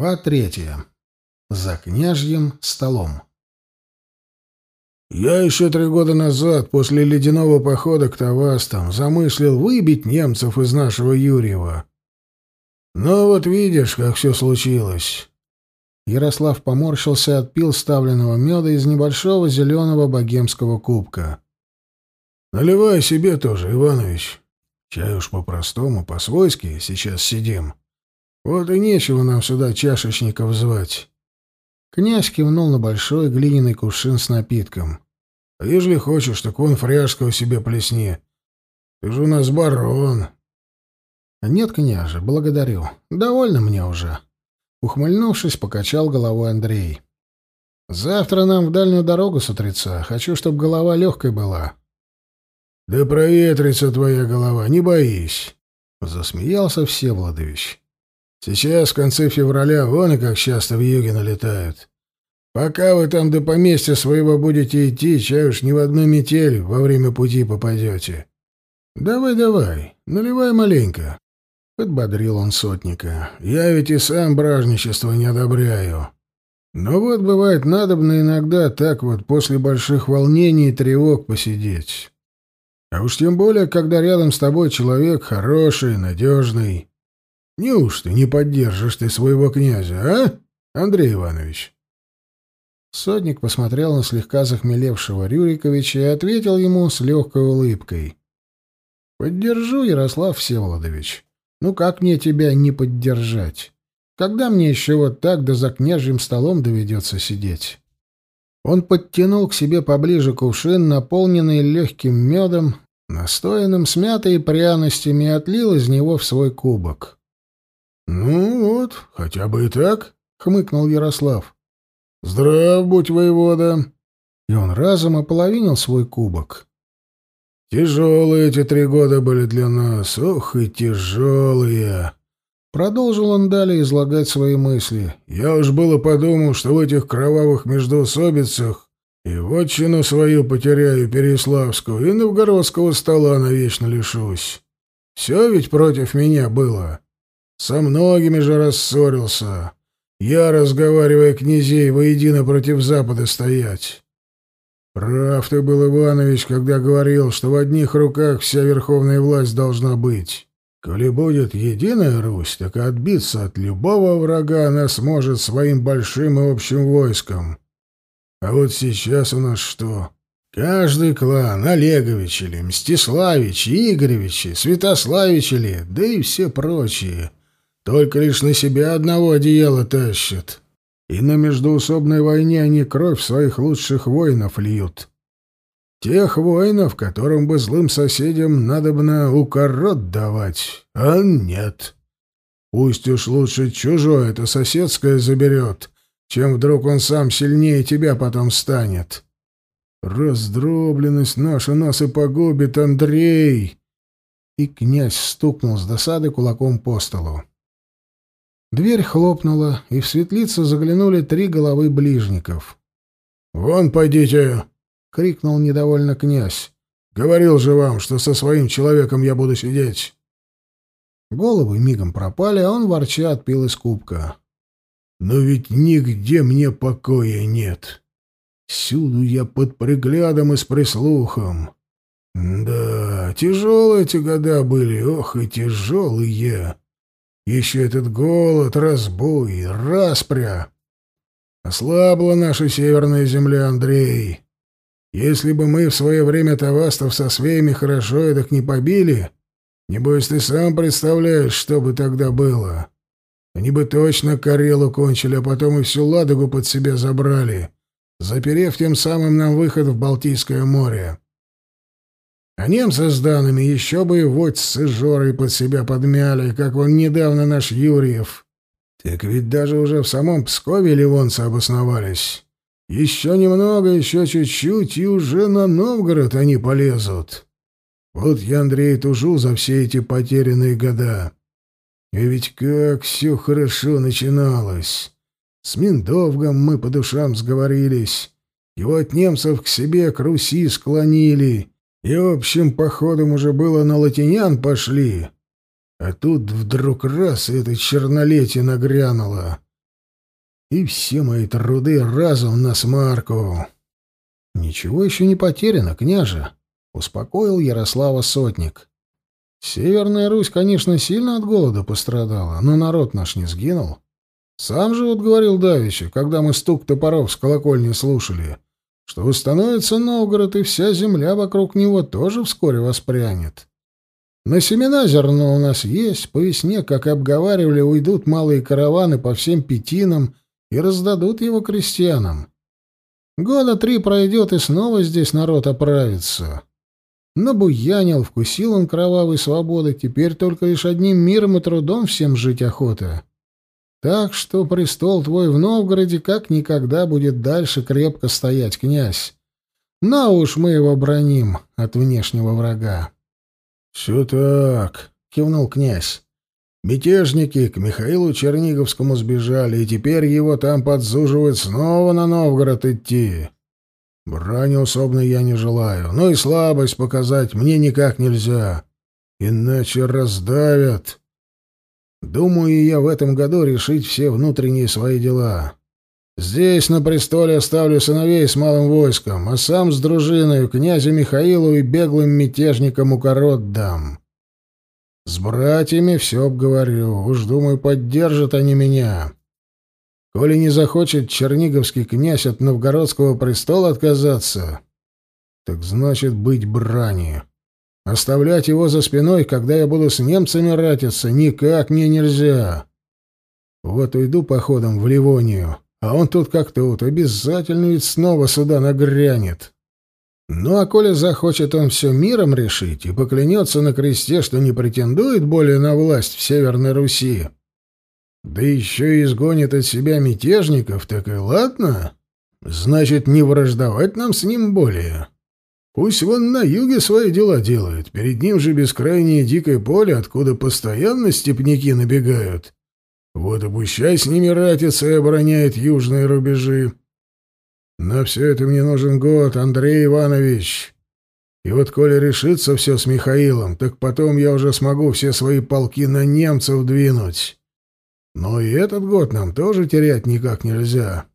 Глава третья. За княжьим столом. Я еще три года назад, после ледяного похода к Тавастам, замыслил выбить немцев из нашего Юрьева. Но вот видишь, как все случилось. Ярослав поморщился, отпил ставленного меда из небольшого зеленого богемского кубка. «Наливай себе тоже, Иванович. Чай уж по-простому, по-свойски сейчас сидим. Вот и нечего нам сюда чашечников звать. Князь кивнул на большой глиняный кувшин с напитком. — А ежели хочешь, так вон фряжского себе плесни. Ты же у нас барон. — Нет, княже, благодарю. Довольно мне уже. Ухмыльнувшись, покачал головой Андрей. — Завтра нам в дальнюю дорогу с утреца. Хочу, чтобы голова легкой была. — Да проветрится твоя голова, не боись. — засмеялся Всеволодович. Сейчас, в конце февраля, вон и как часто в юге налетают. Пока вы там до поместья своего будете идти, чай уж ни в одну метель во время пути попадете. Давай, давай, наливай маленько. Подбодрил он сотника. Я ведь и сам бражничество не одобряю. Но вот бывает надобно иногда так вот после больших волнений и тревог посидеть. А уж тем более, когда рядом с тобой человек хороший, надежный. Неужто не поддержишь ты своего князя, а, Андрей Иванович? Сотник посмотрел на слегка захмелевшего Рюриковича и ответил ему с легкой улыбкой. «Поддержу, Ярослав Всеволодович. Ну как мне тебя не поддержать? Когда мне еще вот так да за княжьим столом доведется сидеть?» Он подтянул к себе поближе кувшин, наполненный легким медом, настоянным с мятой пряностями, и отлил из него в свой кубок. «Ну вот, хотя бы и так», — хмыкнул Ярослав. «Здрав будь, воевода!» И он разом ополовинил свой кубок. «Тяжелые эти три года были для нас, ох и тяжелые!» Продолжил он далее излагать свои мысли. «Я уж было подумал, что в этих кровавых междоусобицах и вотчину свою потеряю Переславскую, и новгородского стола навечно лишусь. Все ведь против меня было. Со многими же рассорился. Я, разговаривая князей, воедино против Запада стоять. Прав ты был, Иванович, когда говорил, что в одних руках вся верховная власть должна быть. Коли будет единая Русь, так отбиться от любого врага она сможет своим большим и общим войском. А вот сейчас у нас что? Каждый клан, Олегович или Мстиславич, Игоревичи, Святославич или, да и все прочие — только лишь на себя одного одеяла тащат. И на междуусобной войне они кровь своих лучших воинов льют. Тех воинов, которым бы злым соседям надобно укорот давать, а нет. Пусть уж лучше чужое это соседское заберет, чем вдруг он сам сильнее тебя потом станет. Раздробленность наша нас и погубит, Андрей!» И князь стукнул с досады кулаком по столу. Дверь хлопнула, и в светлицу заглянули три головы ближников. «Вон пойдите!» — крикнул недовольно князь. «Говорил же вам, что со своим человеком я буду сидеть!» Головы мигом пропали, а он ворча отпил из кубка. «Но ведь нигде мне покоя нет. Всюду я под приглядом и с прислухом. Да, тяжелые эти года были, ох и тяжелые!» Еще этот голод, разбой, распря. Ослабла наша северная земля, Андрей. Если бы мы в свое время Тавастов со своими хорошо эдак не побили, небось ты сам представляешь, что бы тогда было. Они бы точно Карелу кончили, а потом и всю Ладогу под себя забрали, заперев тем самым нам выход в Балтийское море. А немцы с данными еще бы и водь с Жорой под себя подмяли, как он недавно наш Юрьев. Так ведь даже уже в самом Пскове ливонцы обосновались. Еще немного, еще чуть-чуть, и уже на Новгород они полезут. Вот я, Андрей, тужу за все эти потерянные года. И ведь как все хорошо начиналось. С Миндовгом мы по душам сговорились. Его от немцев к себе, к Руси склонили. И общим походом уже было на латинян пошли. А тут вдруг раз и эта чернолетие нагрянула. и все мои труды разом на смарку. Ничего еще не потеряно, княже, успокоил Ярослава сотник. Северная Русь, конечно, сильно от голода пострадала, но народ наш не сгинул. Сам же вот говорил Давича, когда мы стук топоров с колокольни слушали, что восстановится Новгород, и вся земля вокруг него тоже вскоре воспрянет. На семена зерно у нас есть, по весне, как обговаривали, уйдут малые караваны по всем пятинам и раздадут его крестьянам. Года три пройдет, и снова здесь народ оправится. Набуянил, вкусил он кровавой свободы, теперь только лишь одним миром и трудом всем жить охота. Так что престол твой в Новгороде как никогда будет дальше крепко стоять, князь. Но уж мы его броним от внешнего врага. — Все так, — кивнул князь. Мятежники к Михаилу Черниговскому сбежали, и теперь его там подзуживают снова на Новгород идти. Брани особенно я не желаю, но и слабость показать мне никак нельзя, иначе раздавят. Думаю я в этом году решить все внутренние свои дела. Здесь на престоле оставлю сыновей с малым войском, а сам с дружиной князю Михаилу и беглым мятежникам укорот дам. С братьями все обговорю, уж, думаю, поддержат они меня. Коли не захочет черниговский князь от новгородского престола отказаться, так значит быть брани. Оставлять его за спиной, когда я буду с немцами ратиться, никак мне нельзя. Вот уйду походом в Ливонию, а он тут как тут, обязательно ведь снова сюда нагрянет. Ну а коли захочет он все миром решить и поклянется на кресте, что не претендует более на власть в Северной Руси, да еще и изгонит от себя мятежников, так и ладно. Значит, не враждовать нам с ним более. Пусть вон на юге свои дела делает, перед ним же бескрайнее дикое поле, откуда постоянно степняки набегают. Вот и пущай с ними ратится и обороняет южные рубежи. На все это мне нужен год, Андрей Иванович. И вот коли решится все с Михаилом, так потом я уже смогу все свои полки на немцев двинуть. Но и этот год нам тоже терять никак нельзя.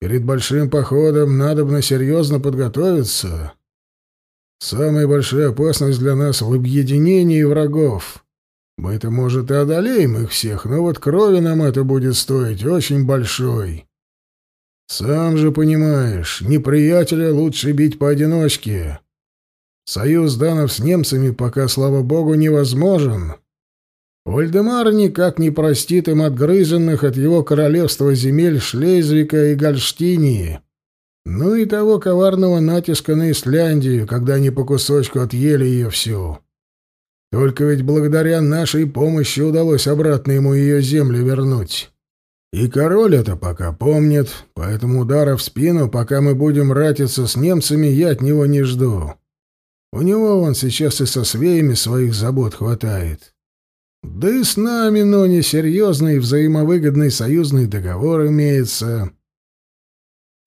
Перед большим походом надо бы серьезно подготовиться. Самая большая опасность для нас в объединении врагов. Мы-то, может, и одолеем их всех, но вот крови нам это будет стоить очень большой. Сам же понимаешь, неприятеля лучше бить поодиночке. Союз данов с немцами пока, слава богу, невозможен. Вальдемар никак не простит им отгрызенных от его королевства земель Шлезвика и Гольштинии. Ну и того коварного натиска на Исляндию, когда они по кусочку отъели ее всю. Только ведь благодаря нашей помощи удалось обратно ему ее земли вернуть. И король это пока помнит, поэтому удара в спину, пока мы будем ратиться с немцами, я от него не жду. У него он сейчас и со свеями своих забот хватает. Да и с нами, но несерьезный взаимовыгодный союзный договор имеется.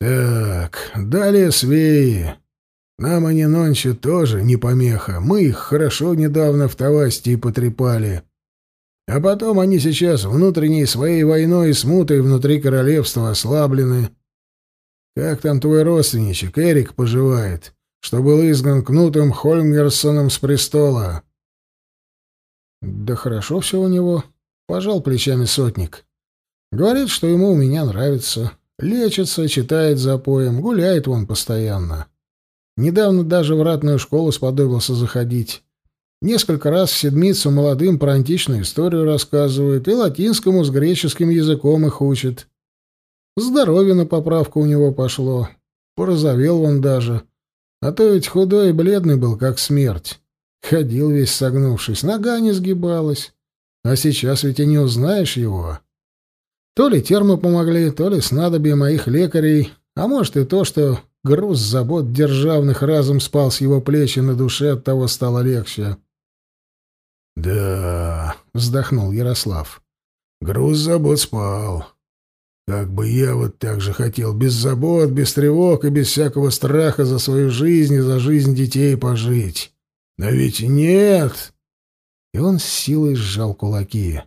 Так, далее свеи. Нам они нонче тоже не помеха. Мы их хорошо недавно в Тавастии потрепали. А потом они сейчас внутренней своей войной и смутой внутри королевства ослаблены. Как там твой родственничек, Эрик, поживает, что был изгнан Кнутом Хольмгерсоном с престола? Да хорошо все у него, пожал плечами сотник. Говорит, что ему у меня нравится. Лечится, читает за поем, гуляет он постоянно. Недавно даже в ратную школу сподобился заходить. Несколько раз в седмицу молодым про античную историю рассказывает и латинскому с греческим языком их учит. Здоровье на поправку у него пошло. Порозовел он даже. А то ведь худой и бледный был, как смерть. Ходил весь согнувшись, нога не сгибалась. А сейчас ведь и не узнаешь его. То ли термы помогли, то ли снадобья моих лекарей, а может и то, что груз забот державных разом спал с его плечи на душе, от того стало легче. «Да», — вздохнул Ярослав, — «груз забот спал. Как бы я вот так же хотел без забот, без тревог и без всякого страха за свою жизнь и за жизнь детей пожить. Но ведь нет!» И он с силой сжал кулаки.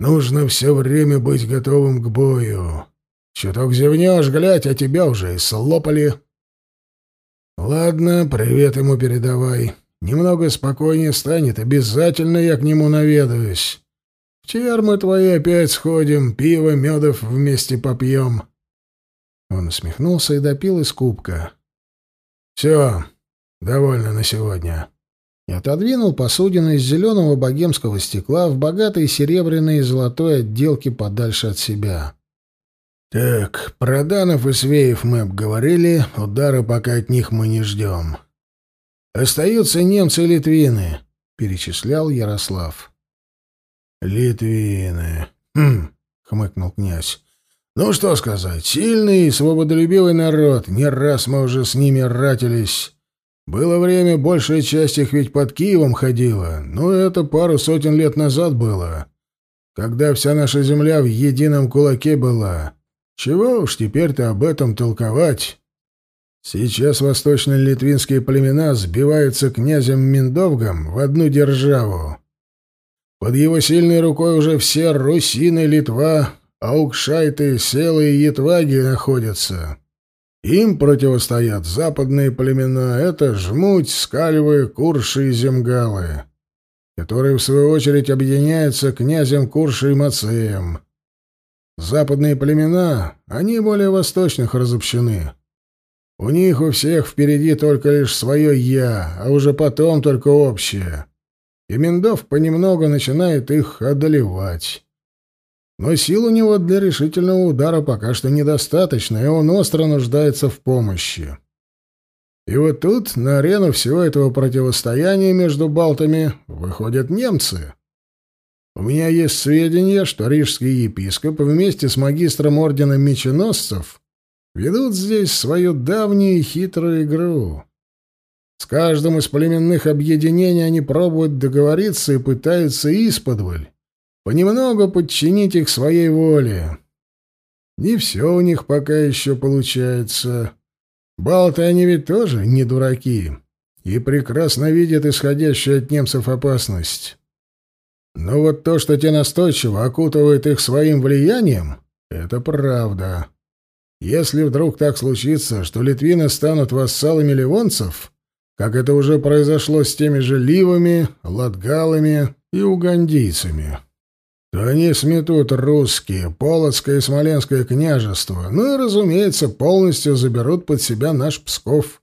Нужно все время быть готовым к бою. Чуток зевнешь, глядь, а тебя уже и слопали. Ладно, привет ему передавай. Немного спокойнее станет, обязательно я к нему наведаюсь. В термы твои опять сходим, пиво, медов вместе попьем. Он усмехнулся и допил из кубка. Все, довольно на сегодня. И отодвинул посудину из зеленого богемского стекла в богатой серебряной и золотой отделке подальше от себя. Так, про Данов и Свеев мы обговорили, удара пока от них мы не ждем. Остаются немцы и литвины, перечислял Ярослав. Литвины. Хм, хмыкнул князь. Ну что сказать, сильный и свободолюбивый народ, не раз мы уже с ними ратились. Было время, большая часть их ведь под Киевом ходила, но это пару сотен лет назад было, когда вся наша земля в едином кулаке была. Чего уж теперь-то об этом толковать? Сейчас восточные литвинские племена сбиваются князем Миндовгом в одну державу. Под его сильной рукой уже все Русины, Литва, Аукшайты, Селы и Етваги находятся. Им противостоят западные племена — это Жмуть, Скальвы, Курши и Земгалы, которые, в свою очередь, объединяются князем Курши и Мацеем. Западные племена, они более восточных разобщены. У них у всех впереди только лишь свое «я», а уже потом только общее. И Миндов понемногу начинает их одолевать. Но сил у него для решительного удара пока что недостаточно, и он остро нуждается в помощи. И вот тут на арену всего этого противостояния между балтами выходят немцы — у меня есть сведения, что рижский епископ вместе с магистром ордена меченосцев ведут здесь свою давнюю и хитрую игру. С каждым из племенных объединений они пробуют договориться и пытаются исподволь понемногу подчинить их своей воле. Не все у них пока еще получается. Балты они ведь тоже не дураки и прекрасно видят исходящую от немцев опасность. Но вот то, что те настойчиво окутывают их своим влиянием, это правда. Если вдруг так случится, что литвины станут вассалами ливонцев, как это уже произошло с теми же ливами, латгалами и угандийцами, то они сметут русские, Полоцкое и Смоленское княжество, ну и, разумеется, полностью заберут под себя наш Псков.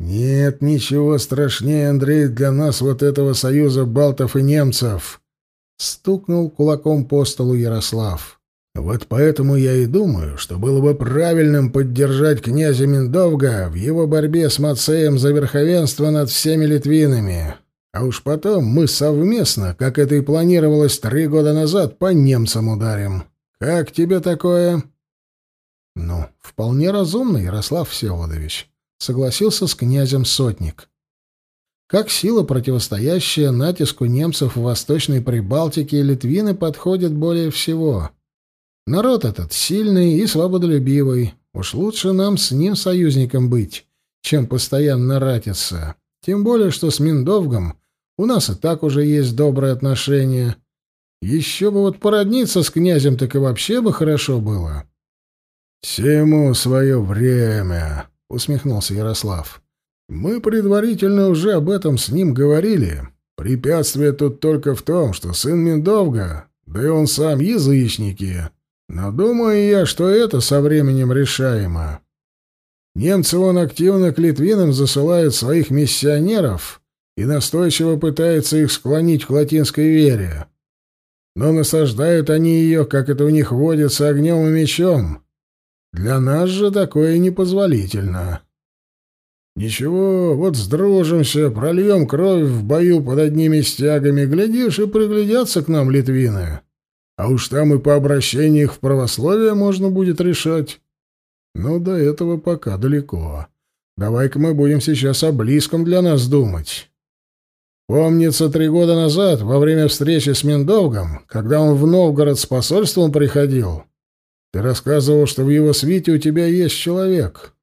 Нет ничего страшнее, Андрей, для нас вот этого союза балтов и немцев, стукнул кулаком по столу Ярослав. Вот поэтому я и думаю, что было бы правильным поддержать князя Миндовга в его борьбе с Мацеем за верховенство над всеми литвинами. А уж потом мы совместно, как это и планировалось три года назад, по немцам ударим. Как тебе такое? Ну, вполне разумно, Ярослав Всеволодович согласился с князем Сотник. Как сила, противостоящая натиску немцев в Восточной Прибалтике, литвины подходят более всего. Народ этот сильный и свободолюбивый. Уж лучше нам с ним союзником быть, чем постоянно ратиться. Тем более, что с Миндовгом у нас и так уже есть добрые отношения. Еще бы вот породниться с князем, так и вообще бы хорошо было. «Всему свое время», — усмехнулся Ярослав. «Мы предварительно уже об этом с ним говорили. Препятствие тут только в том, что сын Миндовга, да и он сам язычники. Но думаю я, что это со временем решаемо. Немцы он активно к литвинам засылают своих миссионеров и настойчиво пытаются их склонить к латинской вере. Но насаждают они ее, как это у них водится, огнем и мечом». Для нас же такое непозволительно. Ничего, вот сдружимся, прольем кровь в бою под одними стягами, глядишь, и приглядятся к нам литвины. А уж там и по обращению их в православие можно будет решать. Но до этого пока далеко. Давай-ка мы будем сейчас о близком для нас думать. Помнится, три года назад, во время встречи с Миндовгом, когда он в Новгород с посольством приходил, ты рассказывал, что в его свите у тебя есть человек.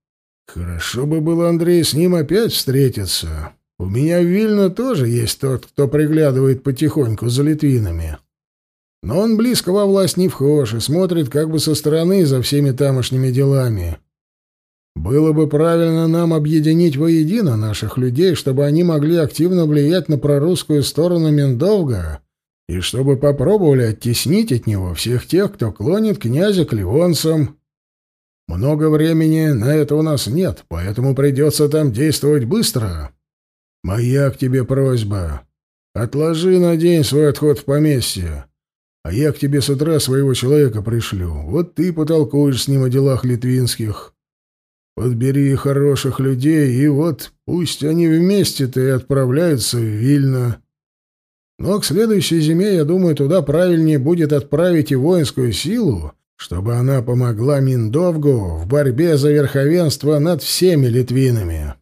Хорошо бы было, Андрей, с ним опять встретиться. У меня в Вильно тоже есть тот, кто приглядывает потихоньку за литвинами. Но он близко во власть не вхож и смотрит как бы со стороны за всеми тамошними делами. Было бы правильно нам объединить воедино наших людей, чтобы они могли активно влиять на прорусскую сторону Миндовга и чтобы попробовали оттеснить от него всех тех, кто клонит князя к ливонцам. Много времени на это у нас нет, поэтому придется там действовать быстро. Моя к тебе просьба. Отложи на день свой отход в поместье. А я к тебе с утра своего человека пришлю. Вот ты потолкуешь с ним о делах литвинских. Подбери хороших людей, и вот пусть они вместе-то и отправляются в Вильно. Но к следующей зиме, я думаю, туда правильнее будет отправить и воинскую силу, чтобы она помогла Миндовгу в борьбе за верховенство над всеми литвинами.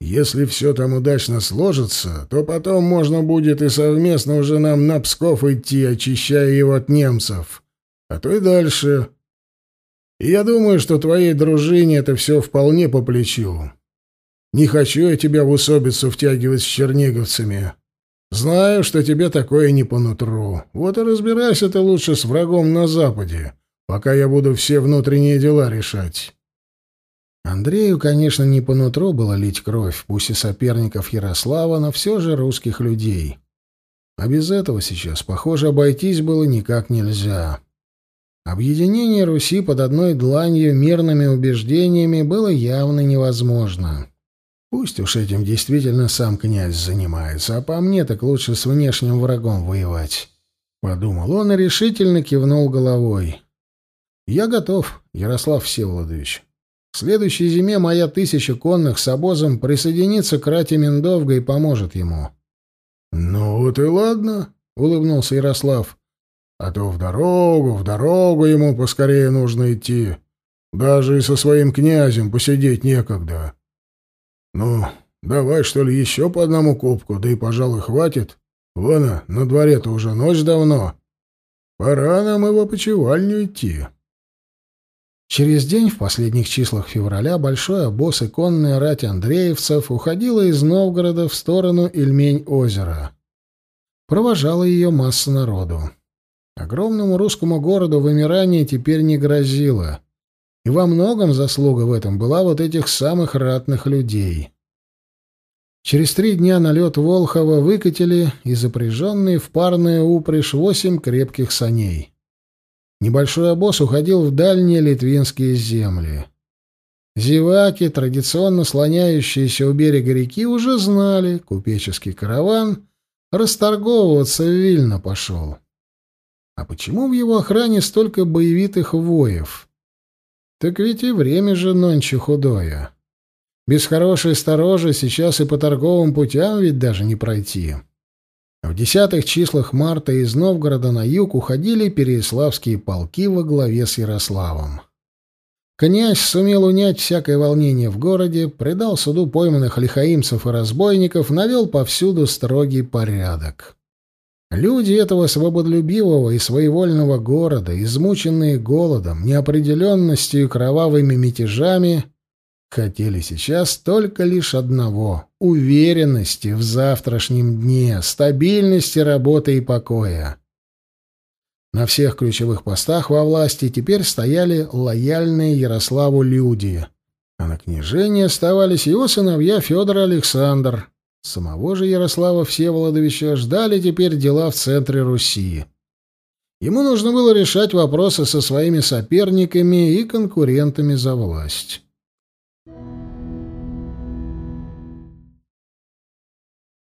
Если все там удачно сложится, то потом можно будет и совместно уже нам на Псков идти, очищая его от немцев. А то и дальше. Я думаю, что твоей дружине это все вполне по плечу. Не хочу я тебя в усобицу втягивать с черниговцами. Знаю, что тебе такое не по нутру. Вот и разбирайся ты лучше с врагом на Западе, пока я буду все внутренние дела решать. Андрею, конечно, не по нутру было лить кровь, пусть и соперников Ярослава, но все же русских людей. А без этого сейчас, похоже, обойтись было никак нельзя. Объединение Руси под одной дланью мирными убеждениями было явно невозможно. Пусть уж этим действительно сам князь занимается, а по мне так лучше с внешним врагом воевать. Подумал он и решительно кивнул головой. «Я готов, Ярослав Всеволодович. В следующей зиме моя тысяча конных с обозом присоединится к рате Миндовга и поможет ему. — Ну вот и ладно, — улыбнулся Ярослав. — А то в дорогу, в дорогу ему поскорее нужно идти. Даже и со своим князем посидеть некогда. Ну, давай, что ли, еще по одному кубку, да и, пожалуй, хватит. Вон, на дворе-то уже ночь давно. Пора нам его почевальню идти. Через день, в последних числах февраля, большой обоз и конная рать андреевцев уходила из Новгорода в сторону Ильмень-озера. Провожала ее масса народу. Огромному русскому городу вымирание теперь не грозило. И во многом заслуга в этом была вот этих самых ратных людей. Через три дня на лед Волхова выкатили и запряженные в парную упряжь восемь крепких саней. Небольшой обоз уходил в дальние литвинские земли. Зеваки, традиционно слоняющиеся у берега реки, уже знали, купеческий караван расторговываться Вильно пошел. А почему в его охране столько боевитых воев? Так ведь и время же нонче худое. Без хорошей сторожи сейчас и по торговым путям ведь даже не пройти. В десятых числах марта из Новгорода на юг уходили переяславские полки во главе с Ярославом. Князь сумел унять всякое волнение в городе, предал суду пойманных лихаимцев и разбойников, навел повсюду строгий порядок. Люди этого свободолюбивого и своевольного города, измученные голодом, неопределенностью и кровавыми мятежами, Хотели сейчас только лишь одного — уверенности в завтрашнем дне, стабильности работы и покоя. На всех ключевых постах во власти теперь стояли лояльные Ярославу люди, а на княжении оставались его сыновья Федор и Александр. Самого же Ярослава Всеволодовича ждали теперь дела в центре Руси. Ему нужно было решать вопросы со своими соперниками и конкурентами за власть.